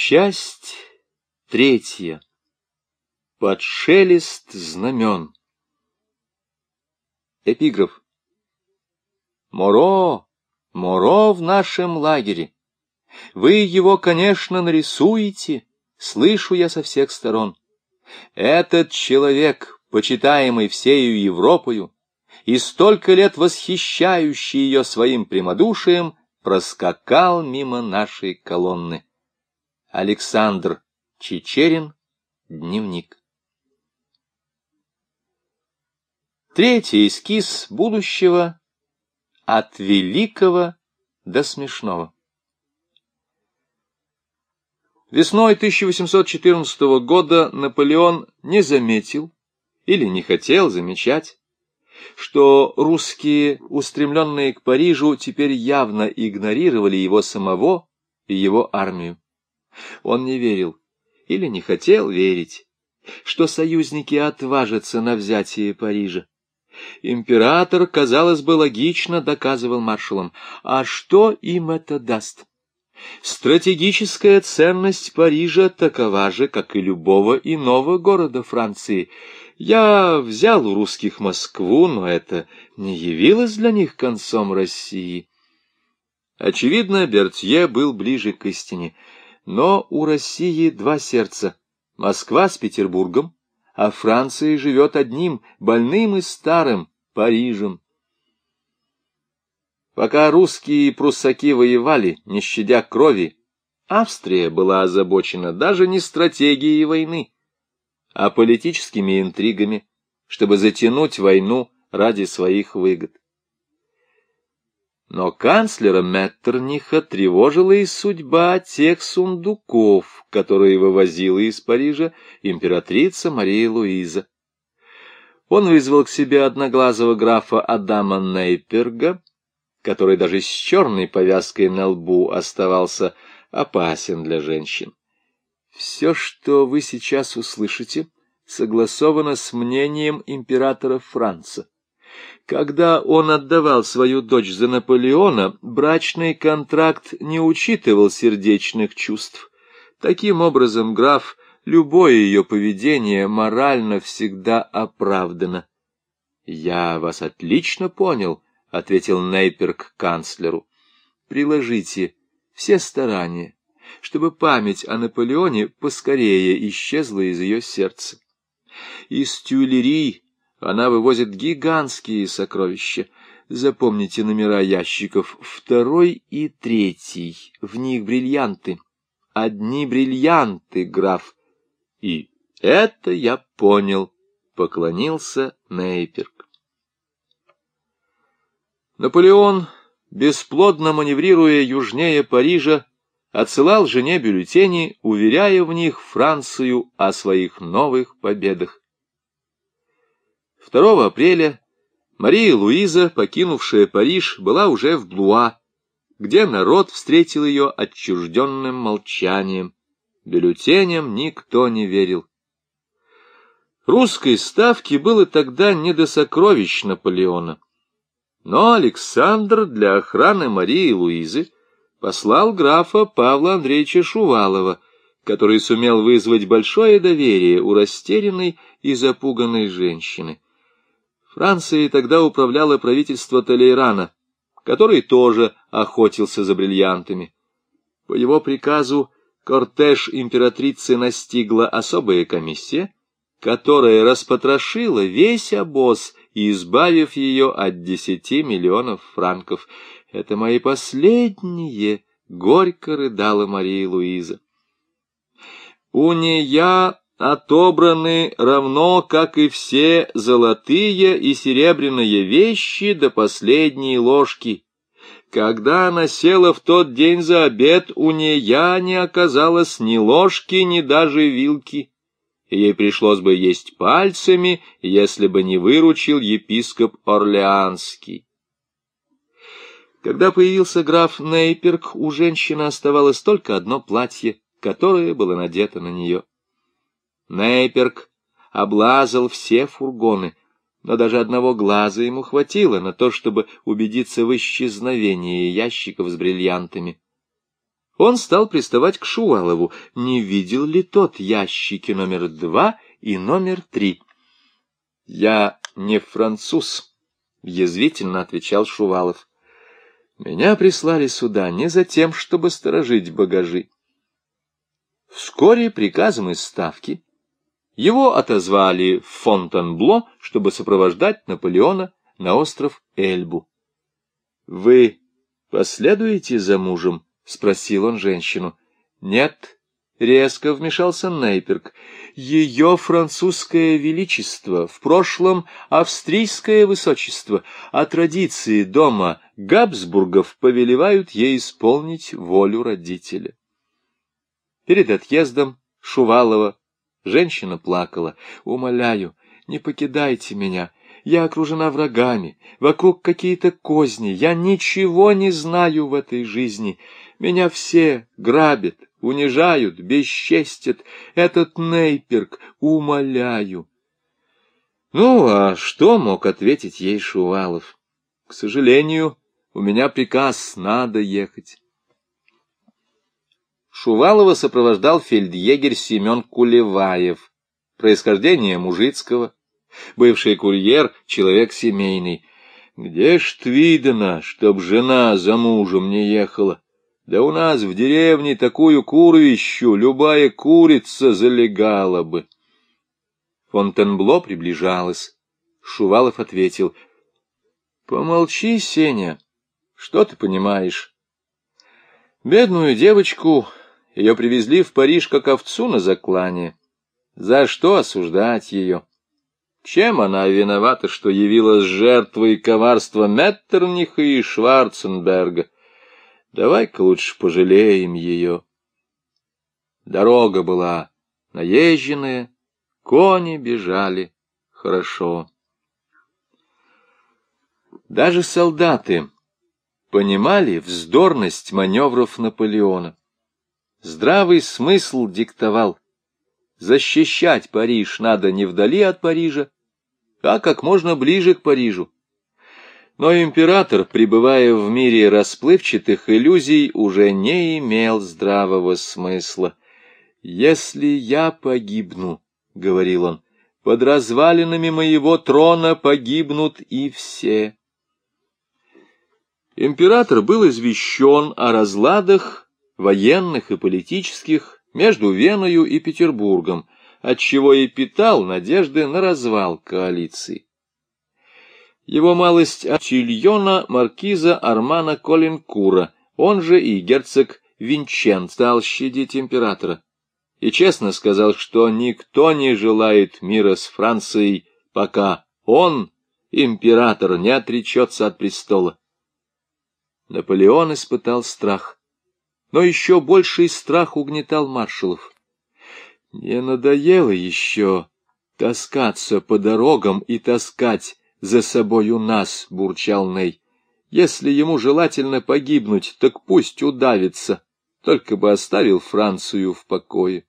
Часть третья. Под шелест знамен. Эпиграф. Моро, Моро в нашем лагере. Вы его, конечно, нарисуете, слышу я со всех сторон. Этот человек, почитаемый всею Европою, и столько лет восхищающий ее своим прямодушием, проскакал мимо нашей колонны. Александр Чечерин. Дневник. Третий эскиз будущего от великого до смешного. Весной 1814 года Наполеон не заметил или не хотел замечать, что русские, устремленные к Парижу, теперь явно игнорировали его самого и его армию. Он не верил или не хотел верить, что союзники отважатся на взятие Парижа. Император, казалось бы, логично доказывал маршалам, а что им это даст? Стратегическая ценность Парижа такова же, как и любого иного города Франции. Я взял у русских Москву, но это не явилось для них концом России. Очевидно, Бертье был ближе к истине. Но у России два сердца — Москва с Петербургом, а Франция живет одним, больным и старым, Парижем. Пока русские и пруссаки воевали, не щадя крови, Австрия была озабочена даже не стратегией войны, а политическими интригами, чтобы затянуть войну ради своих выгод. Но канцлера Меттерниха тревожила и судьба тех сундуков, которые вывозила из Парижа императрица Мария Луиза. Он вызвал к себе одноглазого графа Адама Нейперга, который даже с черной повязкой на лбу оставался опасен для женщин. Все, что вы сейчас услышите, согласовано с мнением императора Франца. Когда он отдавал свою дочь за Наполеона, брачный контракт не учитывал сердечных чувств. Таким образом, граф, любое ее поведение морально всегда оправдано. — Я вас отлично понял, — ответил Нейперк канцлеру. — Приложите все старания, чтобы память о Наполеоне поскорее исчезла из ее сердца. Из Тюильри она вывозит гигантские сокровища. Запомните номера ящиков второй и третий. В них бриллианты. Одни бриллианты, граф. И это я понял, поклонился Нейперк. Наполеон, бесплодно маневрируя южнее Парижа, отсылал жене бюллетени, уверяя в них Францию о своих новых победах. 2 апреля Мария Луиза, покинувшая Париж, была уже в Блуа, где народ встретил ее отчужденным молчанием. Бюллетеням никто не верил. Русской ставки было тогда не до сокровищ Наполеона. Но Александр для охраны Марии Луизы послал графа Павла Андреевича Шувалова, который сумел вызвать большое доверие у растерянной и запуганной женщины. Францией тогда управляло правительство Толейрана, который тоже охотился за бриллиантами. По его приказу кортеж императрицы настигла особая комиссия, которая распотрошила весь обоз, избавив ее от десяти миллионов франков. Это мои последние, — горько рыдала Мария Луиза. У нея отобраны равно, как и все золотые и серебряные вещи до последней ложки. Когда она села в тот день за обед, у нее не оказалось ни ложки, ни даже вилки. Ей пришлось бы есть пальцами, если бы не выручил епископ Орлеанский. Когда появился граф Нейперк, у женщины оставалось только одно платье, которое было надето на нее. Нейперк облазал все фургоны, но даже одного глаза ему хватило на то, чтобы убедиться в исчезновении ящиков с бриллиантами. Он стал приставать к Шувалову, не видел ли тот ящики номер два и номер три. «Я не француз», — язвительно отвечал Шувалов. «Меня прислали сюда не за тем, чтобы сторожить багажи». Вскоре приказом из Ставки его отозвали в Фонтенбло, чтобы сопровождать Наполеона на остров Эльбу. — Вы последуете за мужем? — спросил он женщину. — Нет, — резко вмешался Нейперк. — Ее французское величество, в прошлом австрийское высочество, а традиции дома Габсбургов повелевают ей исполнить волю родителя. Перед отъездом Шувалова Женщина плакала. «Умоляю, не покидайте меня. Я окружена врагами, вокруг какие-то козни. Я ничего не знаю в этой жизни. Меня все грабят, унижают, бесчестят. Этот Нейперк, умоляю». Ну, а что мог ответить ей Шувалов? К сожалению, у меня приказ, надо ехать. Шувалова сопровождал фельдъегерь Семен Кулеваев, происхождение мужицкого, бывший курьер, человек семейный. Где ж видно, чтоб жена за мужем не ехала? Да у нас в деревне такую курвищу любая курица залегала бы. Фонтенбло приближалась. Шувалов ответил. — Помолчи, Сеня, что ты понимаешь? Бедную девочку ее привезли в Париж как овцу на заклане. За что осуждать ее? Чем она виновата, что явилась жертвой коварства Меттерниха и Шварценберга? Давай-ка лучше пожалеем ее. Дорога была наезженная, кони бежали хорошо. Даже солдаты понимали вздорность маневров Наполеона. Здравый смысл диктовал. Защищать Париж надо не вдали от Парижа, а как можно ближе к Парижу. Но император, пребывая в мире расплывчатых иллюзий, уже не имел здравого смысла. «Если я погибну, — говорил он, — под развалинами моего трона погибнут и все». Император был извещен о разладах военных и политических, между Веною и Петербургом, отчего и питал надежды на развал коалиции. Его малость Ачильона маркиза Армана Коленкура, он же и герцог Винчен, стал щадить императора и честно сказал, что никто не желает мира с Францией, пока он, император, не отречется от престола. Наполеон испытал страх но еще больший страх угнетал маршалов. Не надоело еще таскаться по дорогам и таскать за собою нас, — бурчал Ней. Если ему желательно погибнуть, так пусть удавится, только бы оставил Францию в покое.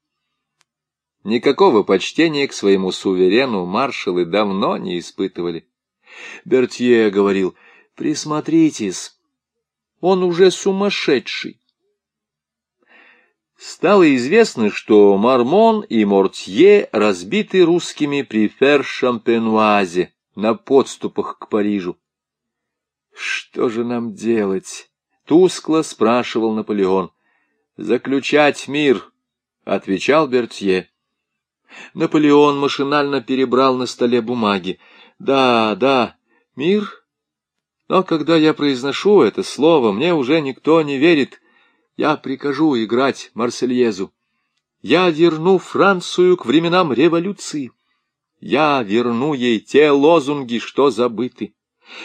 Никакого почтения к своему суверену маршалы давно не испытывали. Бертье говорил, присмотритесь, он уже сумасшедший стало известно, что Мармон и Мортье разбиты русскими при Фер-Шампенуазе на подступах к Парижу. «Что же нам делать?» — тускло спрашивал Наполеон. «Заключать мир», — отвечал Бертье. Наполеон машинально перебрал на столе бумаги. «Да, да, мир. Но когда я произношу это слово, мне уже никто не верит». Я прикажу играть Марсельезу. Я верну Францию к временам революции. Я верну ей те лозунги, что забыты.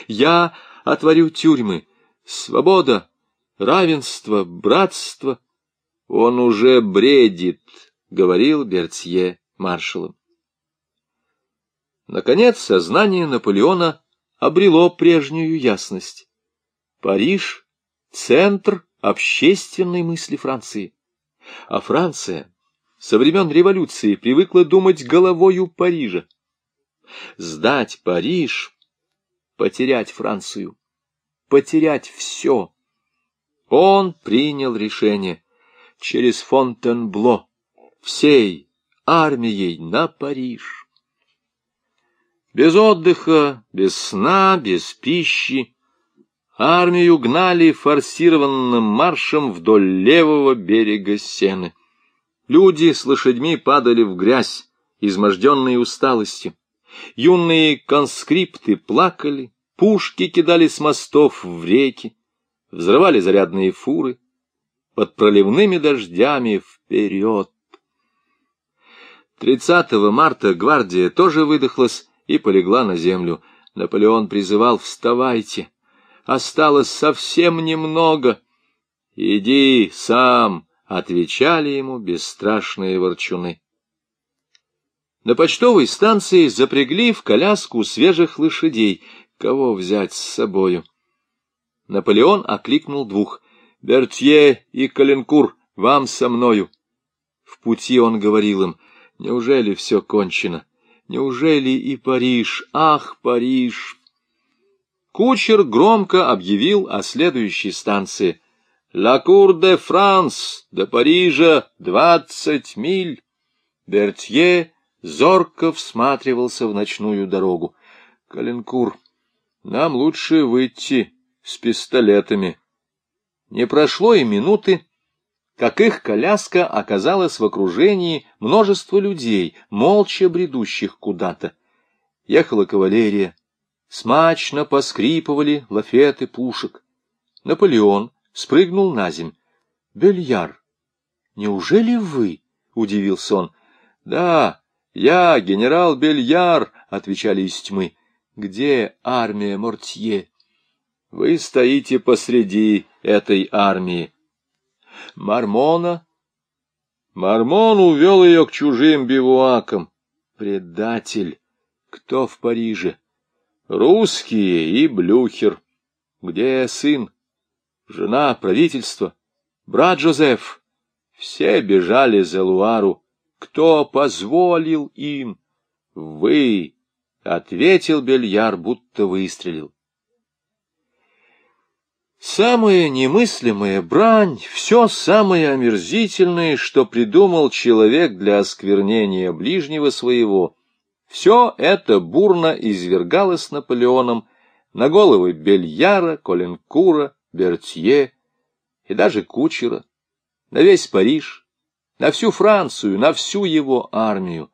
Я отворю тюрьмы. Свобода, равенство, братство. Он уже бредит, — говорил Бертье маршалом. Наконец, сознание Наполеона обрело прежнюю ясность. Париж — центр общественной мысли Франции. А Франция со времен революции привыкла думать головою Парижа. Сдать Париж — потерять Францию, потерять все. Он принял решение через Фонтенбло, всей армией на Париж. Без отдыха, без сна, без пищи армию гнали форсированным маршем вдоль левого берега Сены. Люди с лошадьми падали в грязь, изможденные усталостью. Юные конскрипты плакали, пушки кидали с мостов в реки, взрывали зарядные фуры, под проливными дождями вперед. 30 марта гвардия тоже выдохлась и полегла на землю. Наполеон призывал «Вставайте! Осталось совсем немного!» «Иди сам!» — отвечали ему бесстрашные ворчуны. На почтовой станции запрягли в коляску свежих лошадей. Кого взять с собою? Наполеон окликнул двух. «Бертье и Каленкур, вам со мною!» В пути он говорил им, «Неужели все кончено? Неужели и Париж? Ах, Париж!» Кучер громко объявил о следующей станции. «Ла Кур де Франс, до Парижа двадцать миль!» Бертье зорко всматривался в ночную дорогу. «Каленкур, нам лучше выйти с пистолетами». Не прошло и минуты, как их коляска оказалась в окружении множества людей, молча бредущих куда-то. Ехала кавалерия, смачно поскрипывали лафеты пушек. Наполеон спрыгнул на земь. — Бельяр, неужели вы? — удивился он. — Да, я генерал Бельяр, — отвечали из тьмы. — Где армия Мортье? — Вы стоите посреди этой армии. Мармона? Мармон увел ее к чужим бивуакам. Предатель! Кто в Париже? Русские и Блюхер. Где сын? Жена, правительство? Брат Жозеф? Все бежали за Луару. Кто позволил им? Вы, — ответил Бельяр, будто выстрелил. Самая немыслимая брань, все самое омерзительное, что придумал человек для осквернения ближнего своего, все это бурно извергалось Наполеоном на головы Бельяра, Коленкура, Бертье и даже Кучера, на весь Париж, на всю Францию, на всю его армию.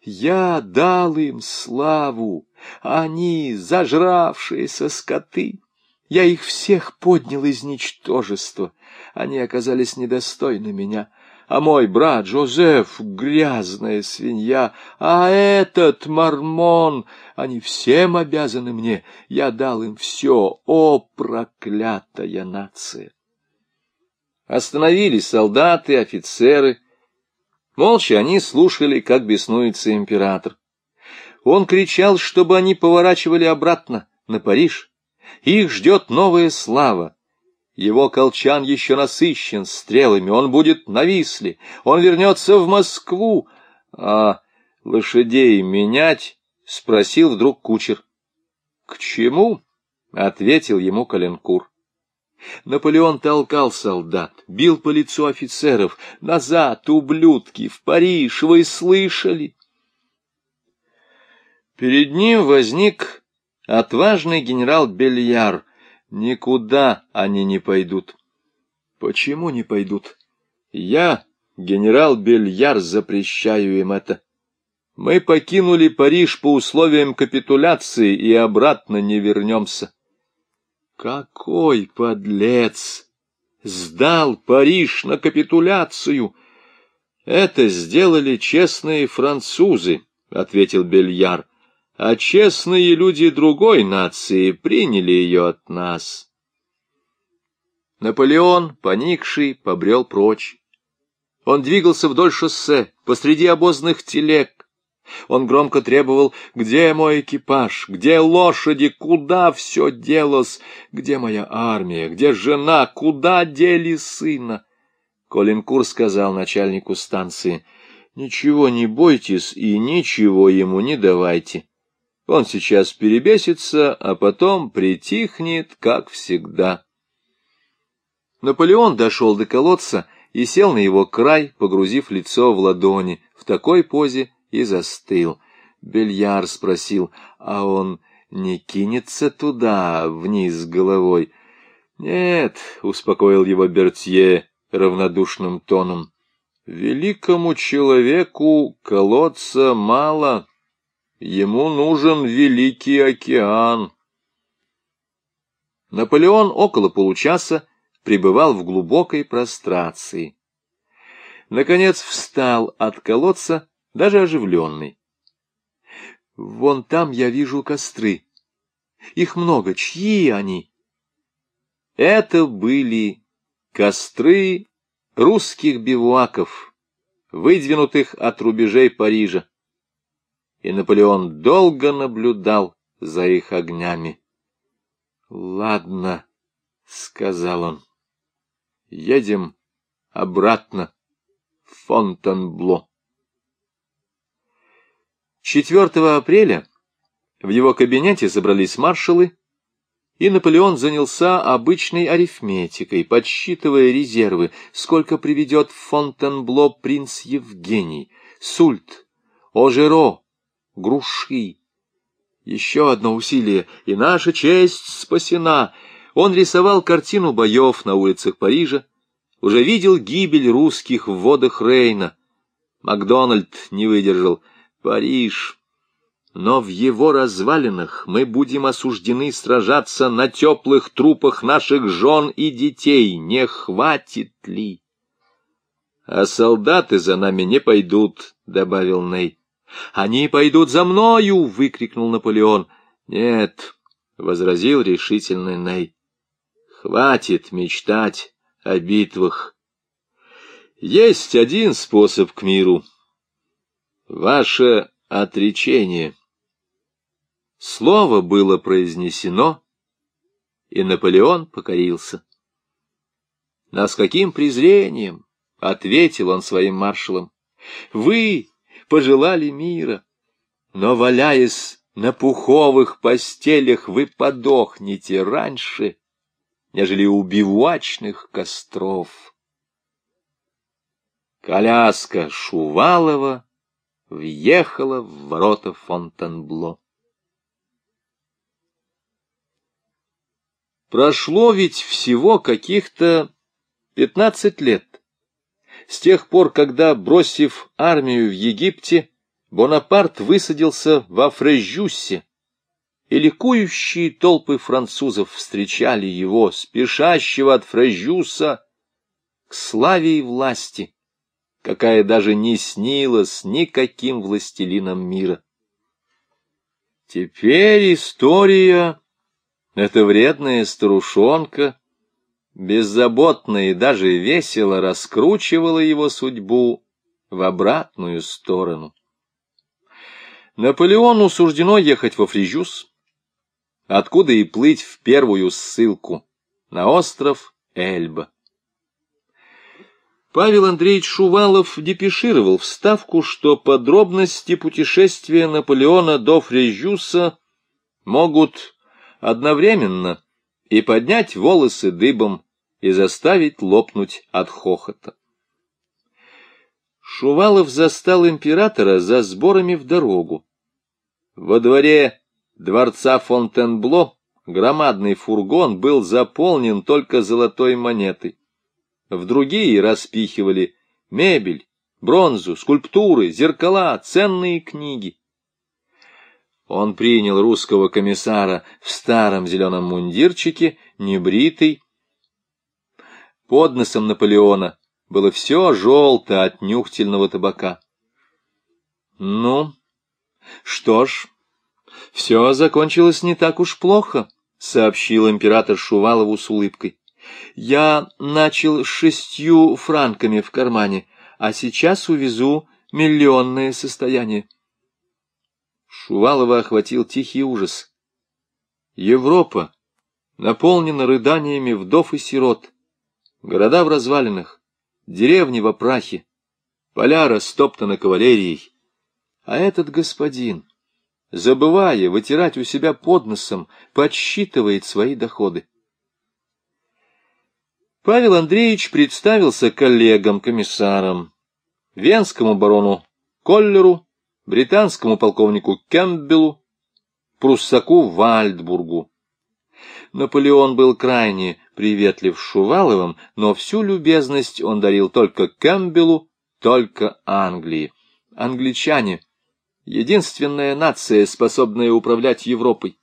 Я дал им славу, они зажравшиеся скоты. Я их всех поднял из ничтожества. Они оказались недостойны меня. А мой брат Жозеф — грязная свинья, а этот мормон, они всем обязаны мне. Я дал им все, о, проклятая нация! Остановились солдаты, офицеры. Молча они слушали, как беснуется император. Он кричал, чтобы они поворачивали обратно, на Париж, их ждет новая слава. Его колчан еще насыщен стрелами, он будет на Висле, он вернется в Москву. А лошадей менять? — спросил вдруг кучер. — К чему? — ответил ему Каленкур. Наполеон толкал солдат, бил по лицу офицеров. «Назад, ублюдки, в Париж, вы слышали?» Перед ним возник Отважный генерал Бельяр. Никуда они не пойдут. Почему не пойдут? Я, генерал Бельяр, запрещаю им это. Мы покинули Париж по условиям капитуляции и обратно не вернемся. Какой подлец! Сдал Париж на капитуляцию! Это сделали честные французы, — ответил Бельяр а честные люди другой нации приняли ее от нас. Наполеон, поникший, побрел прочь. Он двигался вдоль шоссе, посреди обозных телег. Он громко требовал, где мой экипаж, где лошади, куда все делось, где моя армия, где жена, куда дели сына. Колинкур сказал начальнику станции, ничего не бойтесь и ничего ему не давайте. Он сейчас перебесится, а потом притихнет, как всегда. Наполеон дошел до колодца и сел на его край, погрузив лицо в ладони. В такой позе и застыл. Бельяр спросил, а он не кинется туда, вниз головой? Нет, успокоил его Бертье равнодушным тоном. Великому человеку колодца мало, ему нужен великий океан. Наполеон около получаса пребывал в глубокой прострации. Наконец встал от колодца, даже оживленный. Вон там я вижу костры. Их много. Чьи они? Это были костры русских бивуаков, выдвинутых от рубежей Парижа. И Наполеон долго наблюдал за их огнями. «Ладно», — сказал он, — «едем обратно в Фонтенбло». 4 апреля в его кабинете собрались маршалы, и Наполеон занялся обычной арифметикой, подсчитывая резервы, сколько приведет в Фонтенбло принц Евгений, Сульт, Ожеро, Груши. Еще одно усилие, и наша честь спасена. Он рисовал картину боев на улицах Парижа, уже видел гибель русских в водах Рейна. Макдональд не выдержал — Париж. Но в его развалинах мы будем осуждены сражаться на теплых трупах наших жен и детей. Не хватит ли? А солдаты за нами не пойдут, — добавил Ней. Они пойдут за мною, — выкрикнул Наполеон. Нет, — возразил решительный Ней. Хватит мечтать о битвах. Есть один способ к миру — Ваше отречение. Слово было произнесено, и Наполеон покорился. Но с каким презрением, — ответил он своим маршалам, — вы пожелали мира, но, валяясь на пуховых постелях, вы подохнете раньше, нежели у бивуачных костров. Коляска Шувалова въехала в ворота Фонтенбло. Прошло ведь всего каких-то пятнадцать лет. С тех пор, когда, бросив армию в Египте, Бонапарт высадился во Фрежюссе, и ликующие толпы французов встречали его, спешащего от Фрежюса к славе и власти какая даже не снилась никаким властелинам мира. Теперь история, эта вредная старушонка, беззаботно и даже весело раскручивала его судьбу в обратную сторону. Наполеону суждено ехать во Фрижус, откуда и плыть в первую ссылку на остров Эльба. Павел Андреевич Шувалов депешировал вставку, что подробности путешествия Наполеона до Фрежюса могут одновременно и поднять волосы дыбом, и заставить лопнуть от хохота. Шувалов застал императора за сборами в дорогу. Во дворе дворца Фонтенбло громадный фургон был заполнен только золотой монетой в другие распихивали мебель, бронзу, скульптуры, зеркала, ценные книги. Он принял русского комиссара в старом зеленом мундирчике, небритый. Под носом Наполеона было все желто от нюхтельного табака. Ну, что ж, все закончилось не так уж плохо, — сообщил император Шувалову с улыбкой. Я начал с шестью франками в кармане, а сейчас увезу миллионное состояние. Шувалова охватил тихий ужас. Европа наполнена рыданиями вдов и сирот, города в развалинах, деревни в опрахе, поля растоптаны кавалерией. А этот господин, забывая вытирать у себя под носом, подсчитывает свои доходы. Павел Андреевич представился коллегам-комиссарам, венскому барону Коллеру, британскому полковнику Кэмпбеллу, пруссаку Вальдбургу. Наполеон был крайне приветлив Шуваловым, но всю любезность он дарил только Кэмпбеллу, только Англии. Англичане — единственная нация, способная управлять Европой.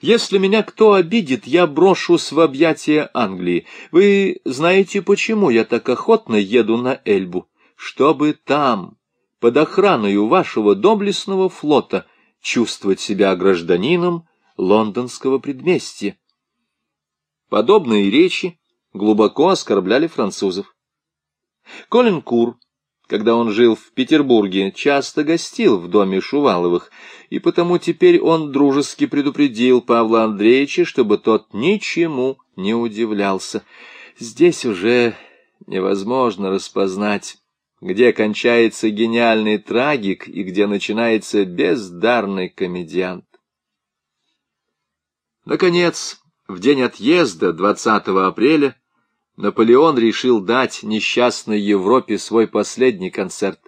Если меня кто обидит, я брошусь в объятия Англии. Вы знаете, почему я так охотно еду на Эльбу? Чтобы там, под охраной вашего доблестного флота, чувствовать себя гражданином лондонского предместья. Подобные речи глубоко оскорбляли французов. Колин Кур когда он жил в Петербурге, часто гостил в доме Шуваловых, и потому теперь он дружески предупредил Павла Андреевича, чтобы тот ничему не удивлялся. Здесь уже невозможно распознать, где кончается гениальный трагик и где начинается бездарный комедиант. Наконец, в день отъезда, 20 апреля, Наполеон решил дать несчастной Европе свой последний концерт.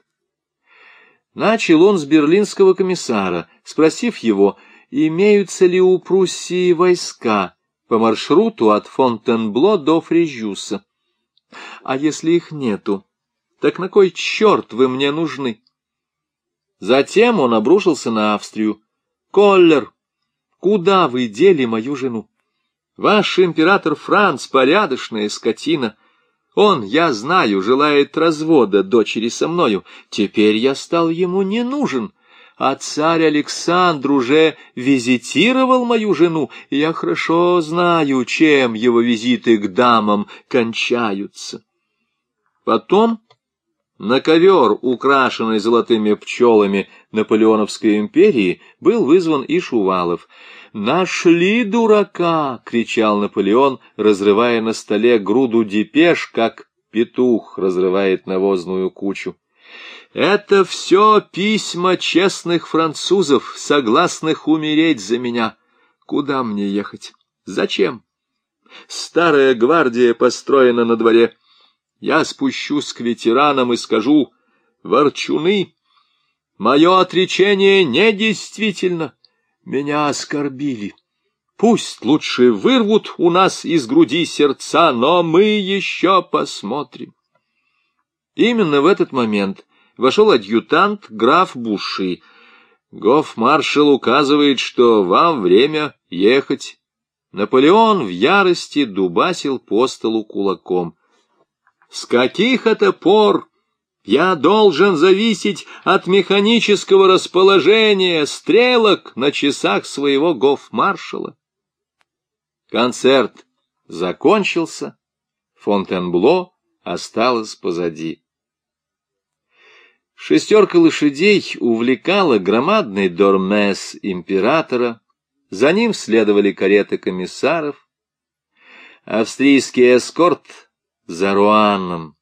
Начал он с берлинского комиссара, спросив его, имеются ли у Пруссии войска по маршруту от Фонтенбло до Фрежюса. А если их нету, так на кой черт вы мне нужны? Затем он обрушился на Австрию. «Коллер, куда вы дели мою жену? Ваш император Франц — порядочная скотина. Он, я знаю, желает развода дочери со мною. Теперь я стал ему не нужен. А царь Александр уже визитировал мою жену, и я хорошо знаю, чем его визиты к дамам кончаются. Потом на ковер, украшенный золотыми пчелами Наполеоновской империи, был вызван и Шувалов — «Нашли дурака!» — кричал Наполеон, разрывая на столе груду депеш, как петух разрывает навозную кучу. «Это все письма честных французов, согласных умереть за меня. Куда мне ехать? Зачем? Старая гвардия построена на дворе. Я спущусь к ветеранам и скажу, ворчуны, мое отречение недействительно». Меня оскорбили. Пусть лучше вырвут у нас из груди сердца, но мы еще посмотрим. Именно в этот момент вошел адъютант граф Буши. Гоф-маршал указывает, что вам время ехать. Наполеон в ярости дубасил по столу кулаком. — С каких это пор я должен зависеть от механического расположения стрелок на часах своего гофмаршала. Концерт закончился, Фонтенбло осталось позади. Шестерка лошадей увлекала громадный дормес императора, за ним следовали кареты комиссаров, австрийский эскорт за Руаном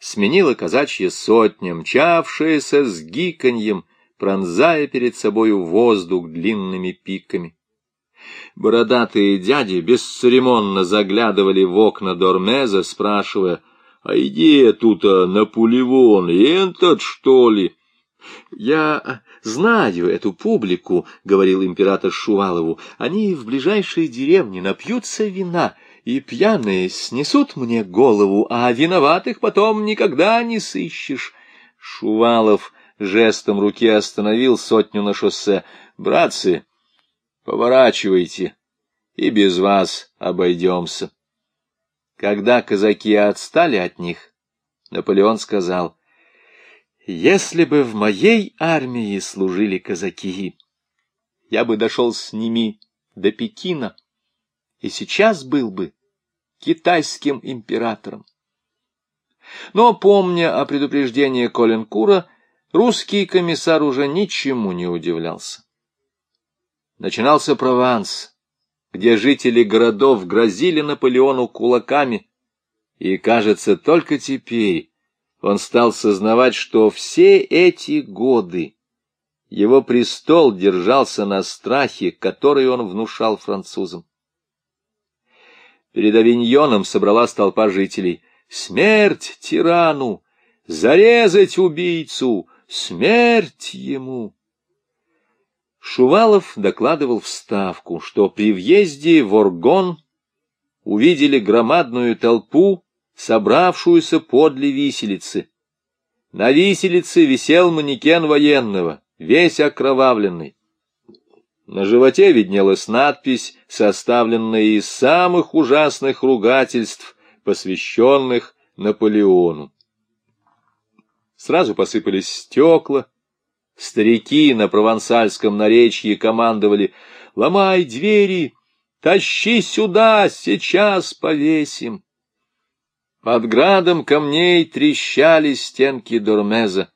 сменила казачья сотня, мчавшаяся с гиканьем, пронзая перед собою воздух длинными пиками. Бородатые дяди бесцеремонно заглядывали в окна Дормеза, спрашивая, «А идея тут-то Наполеон, этот, что ли?» «Я знаю эту публику», — говорил император Шувалову, «они в ближайшей деревне напьются вина» и пьяные снесут мне голову, а виноватых потом никогда не сыщешь. Шувалов жестом руки остановил сотню на шоссе. «Братцы, поворачивайте, и без вас обойдемся». Когда казаки отстали от них, Наполеон сказал, «Если бы в моей армии служили казаки, я бы дошел с ними до Пекина» и сейчас был бы китайским императором. Но, помня о предупреждении Коленкура, русский комиссар уже ничему не удивлялся. Начинался Прованс, где жители городов грозили Наполеону кулаками, и, кажется, только теперь он стал сознавать, что все эти годы его престол держался на страхе, который он внушал французам. Перед Авиньоном собралась толпа жителей. «Смерть тирану! Зарезать убийцу! Смерть ему!» Шувалов докладывал в Ставку, что при въезде в Оргон увидели громадную толпу, собравшуюся подле виселицы. На виселице висел манекен военного, весь окровавленный. На животе виднелась надпись, составленная из самых ужасных ругательств, посвященных Наполеону. Сразу посыпались стекла, Старики на провансальском наречии командовали «Ломай двери! Тащи сюда! Сейчас повесим!» Под градом камней трещали стенки Дормеза.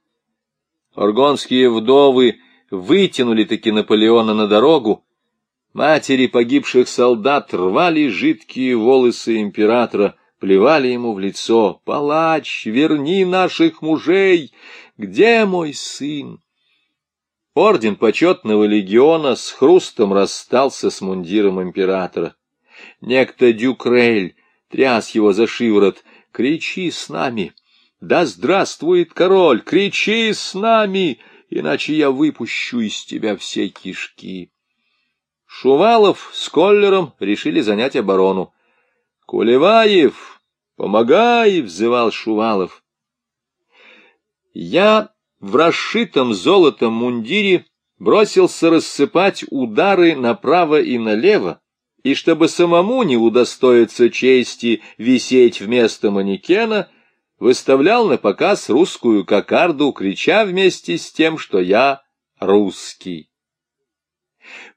Оргонские вдовы вытянули-таки Наполеона на дорогу. Матери погибших солдат рвали жидкие волосы императора, плевали ему в лицо. «Палач, верни наших мужей! Где мой сын?» Орден почетного легиона с хрустом расстался с мундиром императора. Некто Дюкрель тряс его за шиворот. «Кричи с нами! Да здравствует король! Кричи с нами, иначе я выпущу из тебя все кишки!» Шувалов с Коллером решили занять оборону. «Кулеваев, помогай!» — взывал Шувалов. «Я в расшитом золотом мундире бросился рассыпать удары направо и налево, и чтобы самому не удостоиться чести висеть вместо манекена, выставлял на показ русскую кокарду, крича вместе с тем, что я русский.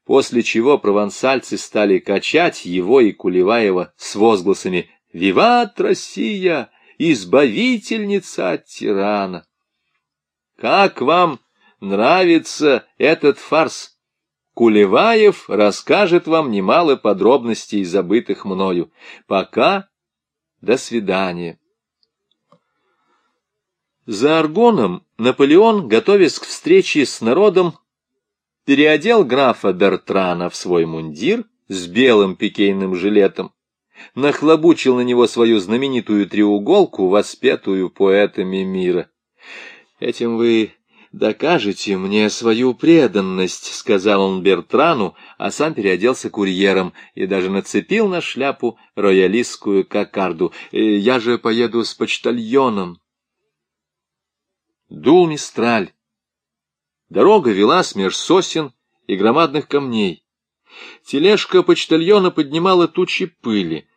После чего провансальцы стали качать его и Кулеваева с возгласами «Виват Россия! Избавительница от тирана!» Как вам нравится этот фарс? Кулеваев расскажет вам немало подробностей, забытых мною. Пока до свидания. За Аргоном Наполеон, готовясь к встрече с народом, переодел графа Бертрана в свой мундир с белым пикейным жилетом, нахлобучил на него свою знаменитую треуголку, воспетую поэтами мира. «Этим вы докажете мне свою преданность», — сказал он Бертрану, а сам переоделся курьером и даже нацепил на шляпу роялистскую кокарду. «Э, «Я же поеду с почтальоном». Дул мистраль. Дорога вела смеж сосен и громадных камней. Тележка почтальона поднимала тучи пыли.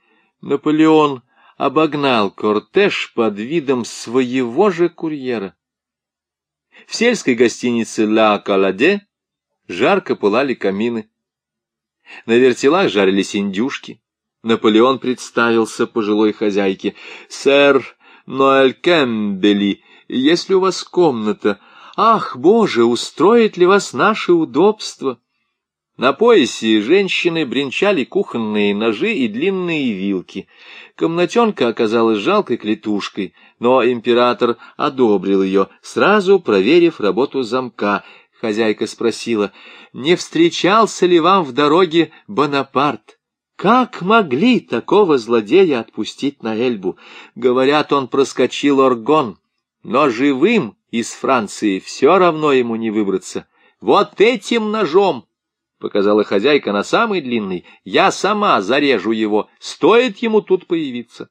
Наполеон обогнал кортеж под видом своего же курьера. В сельской гостинице «Ла Каладе» жарко пылали камины. На вертелах жарились индюшки. Наполеон представился пожилой хозяйке. «Сэр Ноэль Кэмбели, есть ли у вас комната? Ах, боже, устроит ли вас наше удобство?» На поясе женщины бренчали кухонные ножи и длинные вилки. Комнатенка оказалась жалкой клетушкой, но император одобрил ее, сразу проверив работу замка. Хозяйка спросила, не встречался ли вам в дороге Бонапарт? Как могли такого злодея отпустить на Эльбу? Говорят, он проскочил Оргон, но живым из Франции все равно ему не выбраться. Вот этим ножом показала хозяйка на самый длинный, я сама зарежу его, стоит ему тут появиться.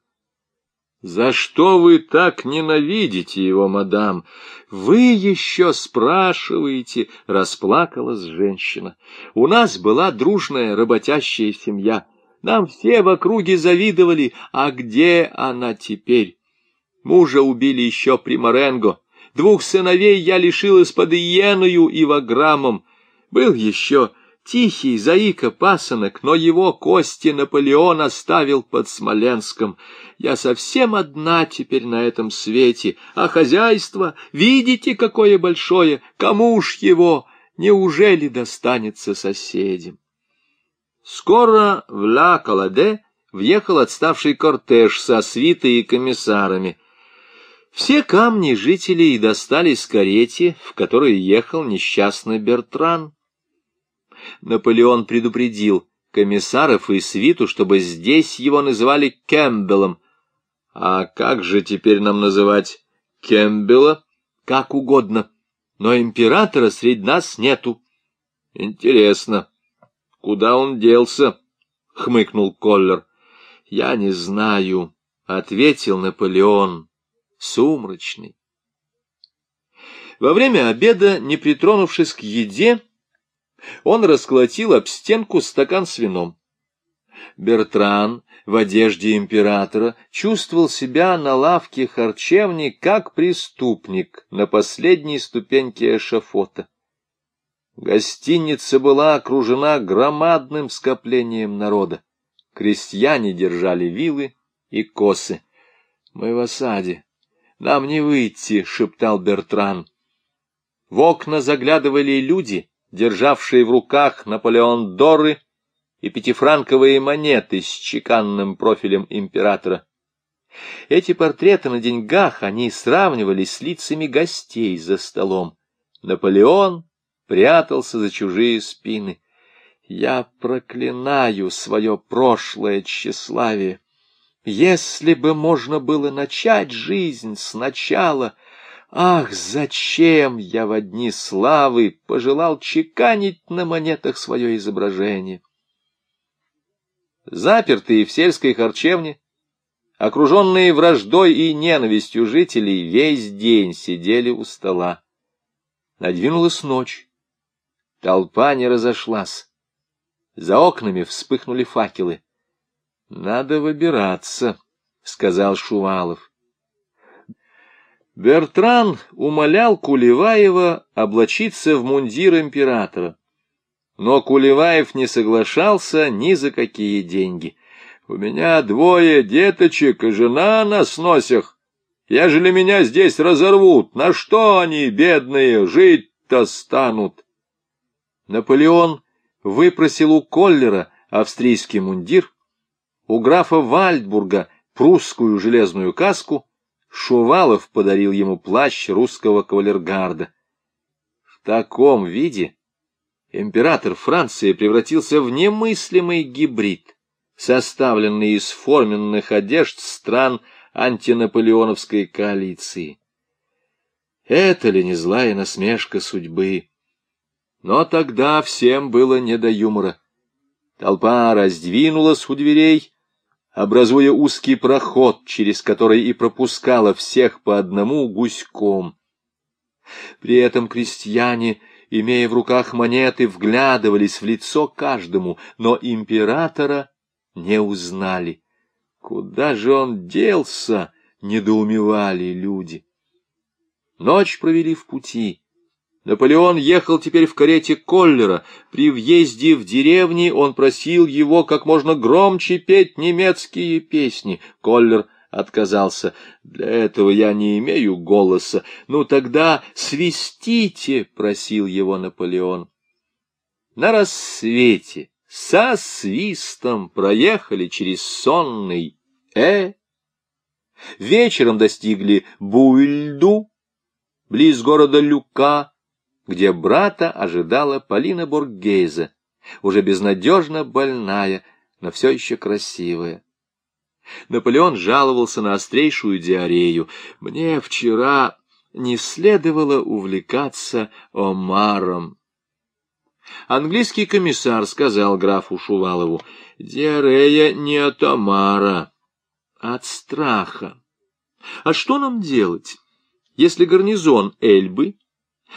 «За что вы так ненавидите его, мадам? Вы еще спрашиваете?» — расплакалась женщина. «У нас была дружная работящая семья. Нам все в округе завидовали. А где она теперь? Мужа убили еще при Моренго. Двух сыновей я лишил из-под Иеною и Ваграмом. Был еще Тихий заика пасынок, но его кости Наполеон оставил под Смоленском. Я совсем одна теперь на этом свете, а хозяйство, видите, какое большое, кому ж его, неужели достанется соседям? Скоро в Ла-Каладе въехал отставший кортеж со свитой и комиссарами. Все камни жителей достались карете, в которой ехал несчастный Бертран. Наполеон предупредил комиссаров и свиту, чтобы здесь его называли Кэмпбеллом. А как же теперь нам называть Кэмпбелла? Как угодно. Но императора среди нас нету. Интересно, куда он делся? — хмыкнул Коллер. — Я не знаю, — ответил Наполеон, сумрачный. Во время обеда, не притронувшись к еде, он расколотил об стенку стакан с вином. Бертран в одежде императора чувствовал себя на лавке харчевни как преступник на последней ступеньке эшафота. Гостиница была окружена громадным скоплением народа. Крестьяне держали вилы и косы. — Мы в осаде. Нам не выйти, — шептал Бертран. В окна заглядывали люди, державшие в руках Наполеон Доры и пятифранковые монеты с чеканным профилем императора. Эти портреты на деньгах они сравнивали с лицами гостей за столом. Наполеон прятался за чужие спины. Я проклинаю свое прошлое тщеславие. Если бы можно было начать жизнь сначала — Ах, зачем я в одни славы пожелал чеканить на монетах свое изображение? Запертые в сельской харчевне, окруженные враждой и ненавистью жителей, весь день сидели у стола. Надвинулась ночь. Толпа не разошлась. За окнами вспыхнули факелы. — Надо выбираться, — сказал Шувалов. Бертран умолял Кулеваева облачиться в мундир императора. Но Кулеваев не соглашался ни за какие деньги. «У меня двое деточек и жена на сносях. Ежели меня здесь разорвут, на что они, бедные, жить-то станут?» Наполеон выпросил у Коллера австрийский мундир, у графа Вальдбурга прусскую железную каску — Шувалов подарил ему плащ русского кавалергарда. В таком виде император Франции превратился в немыслимый гибрид, составленный из форменных одежд стран антинаполеоновской коалиции. Это ли не злая насмешка судьбы? Но тогда всем было не до юмора. Толпа раздвинулась у дверей, образуя узкий проход, через который и пропускала всех по одному гуськом. При этом крестьяне, имея в руках монеты, вглядывались в лицо каждому, но императора не узнали. Куда же он делся, недоумевали люди. Ночь провели в пути. Наполеон ехал теперь в карете Коллера. При въезде в деревни он просил его как можно громче петь немецкие песни. Коллер отказался. «Для этого я не имею голоса. Ну тогда свистите!» — просил его Наполеон. На рассвете со свистом проехали через сонный Э. Вечером достигли Буйльду, близ города Люка, где брата ожидала Полина Боргейза, уже безнадежно больная, но все еще красивая. Наполеон жаловался на острейшую диарею. «Мне вчера не следовало увлекаться Омаром». Английский комиссар сказал графу Шувалову, «Диарея не от Омара, от страха. А что нам делать, если гарнизон Эльбы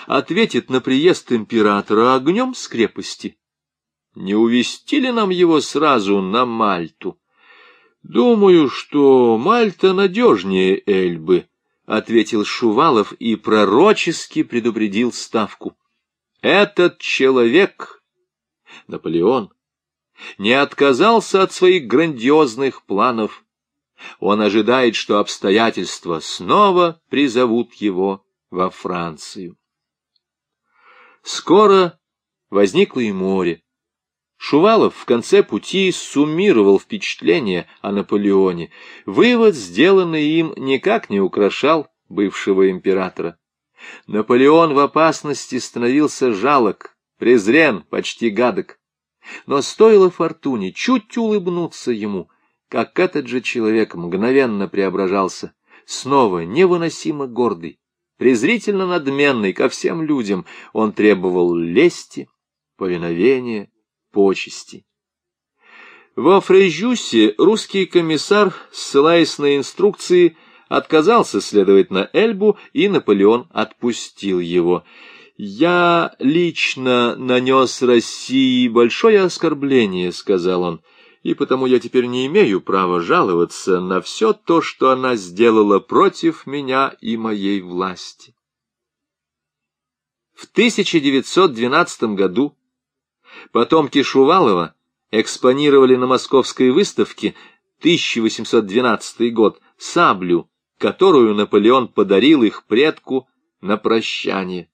ответит на приезд императора огнем с крепости. Не увести ли нам его сразу на Мальту? Думаю, что Мальта надежнее Эльбы, — ответил Шувалов и пророчески предупредил Ставку. Этот человек, Наполеон, не отказался от своих грандиозных планов. Он ожидает, что обстоятельства снова призовут его во Францию. Скоро возникло и море. Шувалов в конце пути суммировал впечатления о Наполеоне. Вывод, сделанный им, никак не украшал бывшего императора. Наполеон в опасности становился жалок, презрен, почти гадок. Но стоило Фортуне чуть улыбнуться ему, как этот же человек мгновенно преображался, снова невыносимо гордый, презрительно надменный ко всем людям, он требовал лести, повиновения, почести. Во Фрейжюсе русский комиссар, ссылаясь на инструкции, отказался следовать на Эльбу, и Наполеон отпустил его. «Я лично нанес России большое оскорбление», — сказал он, — «и потому я теперь не имею права жаловаться на все то, что она сделала против меня и моей власти». В 1912 году потомки Шувалова экспонировали на московской выставке 1812 год саблю, которую Наполеон подарил их предку на прощание.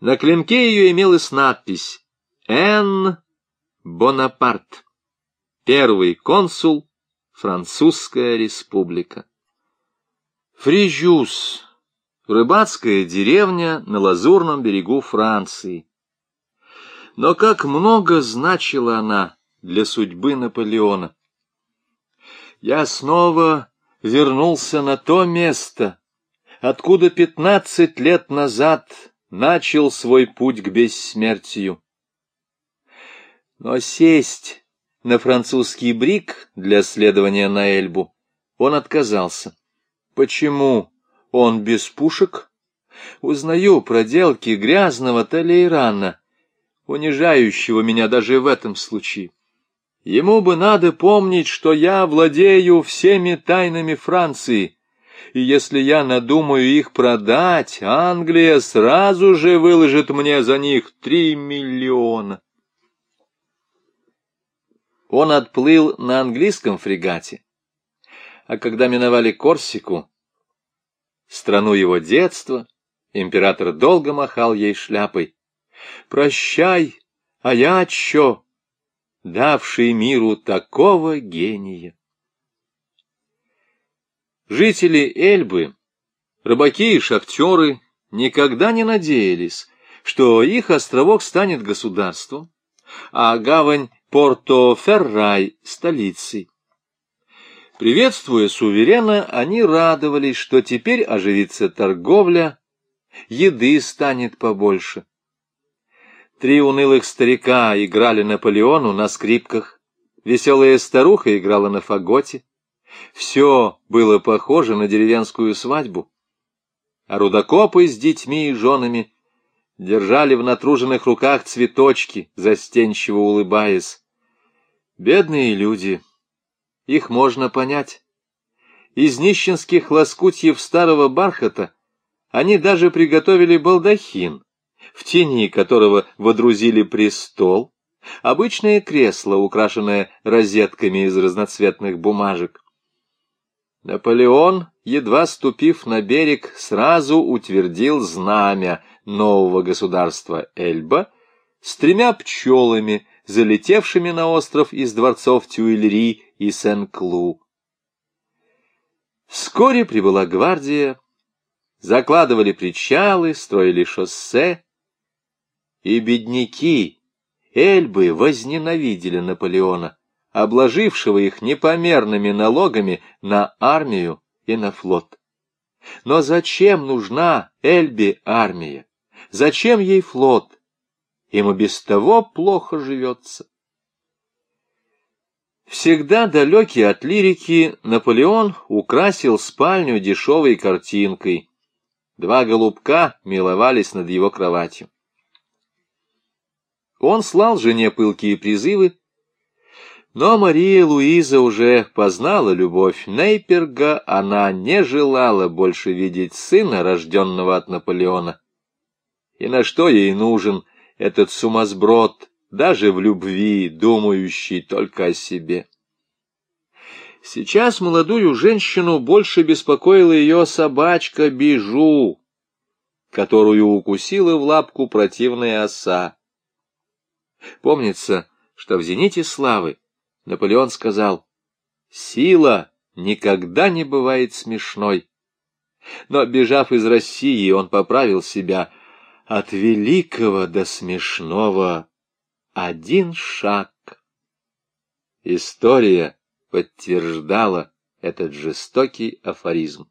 На клинке ее имелась надпись «Н. Бонапарт, первый консул, Французская республика». Фрижюс, рыбацкая деревня на лазурном берегу Франции. Но как много значила она для судьбы Наполеона. Я снова вернулся на то место, откуда пятнадцать лет назад начал свой путь к бессмертию. Но сесть на французский брик для следования на Эльбу он отказался. Почему он без пушек? Узнаю проделки грязного Талейрана, унижающего меня даже в этом случае. Ему бы надо помнить, что я владею всеми тайнами Франции, и если я надумаю их продать, Англия сразу же выложит мне за них три миллиона. Он отплыл на английском фрегате, а когда миновали Корсику, страну его детства, император долго махал ей шляпой, Прощай, а я чё, давший миру такого гения. Жители Эльбы, рыбаки и шахтеры никогда не надеялись, что их островок станет государством, а гавань Порто-Феррай — столицей. Приветствуя суверена, они радовались, что теперь оживится торговля, еды станет побольше. Три унылых старика играли Наполеону на скрипках, веселая старуха играла на фаготе. Все было похоже на деревенскую свадьбу. А рудокопы с детьми и женами держали в натруженных руках цветочки, застенчиво улыбаясь. Бедные люди, их можно понять. Из нищенских лоскутьев старого бархата они даже приготовили балдахин, в тени которого водрузили престол, обычное кресло, украшенное розетками из разноцветных бумажек. Наполеон, едва ступив на берег, сразу утвердил знамя нового государства Эльба с тремя пчелами, залетевшими на остров из дворцов Тюильри и Сен-Клу. Вскоре прибыла гвардия, закладывали причалы, строили шоссе, и бедняки Эльбы возненавидели Наполеона, обложившего их непомерными налогами на армию и на флот. Но зачем нужна Эльбе армия? Зачем ей флот? Ему без того плохо живется. Всегда далекий от лирики, Наполеон украсил спальню дешевой картинкой. Два голубка миловались над его кроватью. Он слал жене пылкие призывы, но Мария Луиза уже познала любовь Нейперга, она не желала больше видеть сына, рожденного от Наполеона. И на что ей нужен этот сумасброд, даже в любви, думающий только о себе? Сейчас молодую женщину больше беспокоила ее собачка Бижу, которую укусила в лапку противная оса. Помнится, что в «Зените славы» Наполеон сказал «Сила никогда не бывает смешной». Но, бежав из России, он поправил себя от великого до смешного один шаг. История подтверждала этот жестокий афоризм.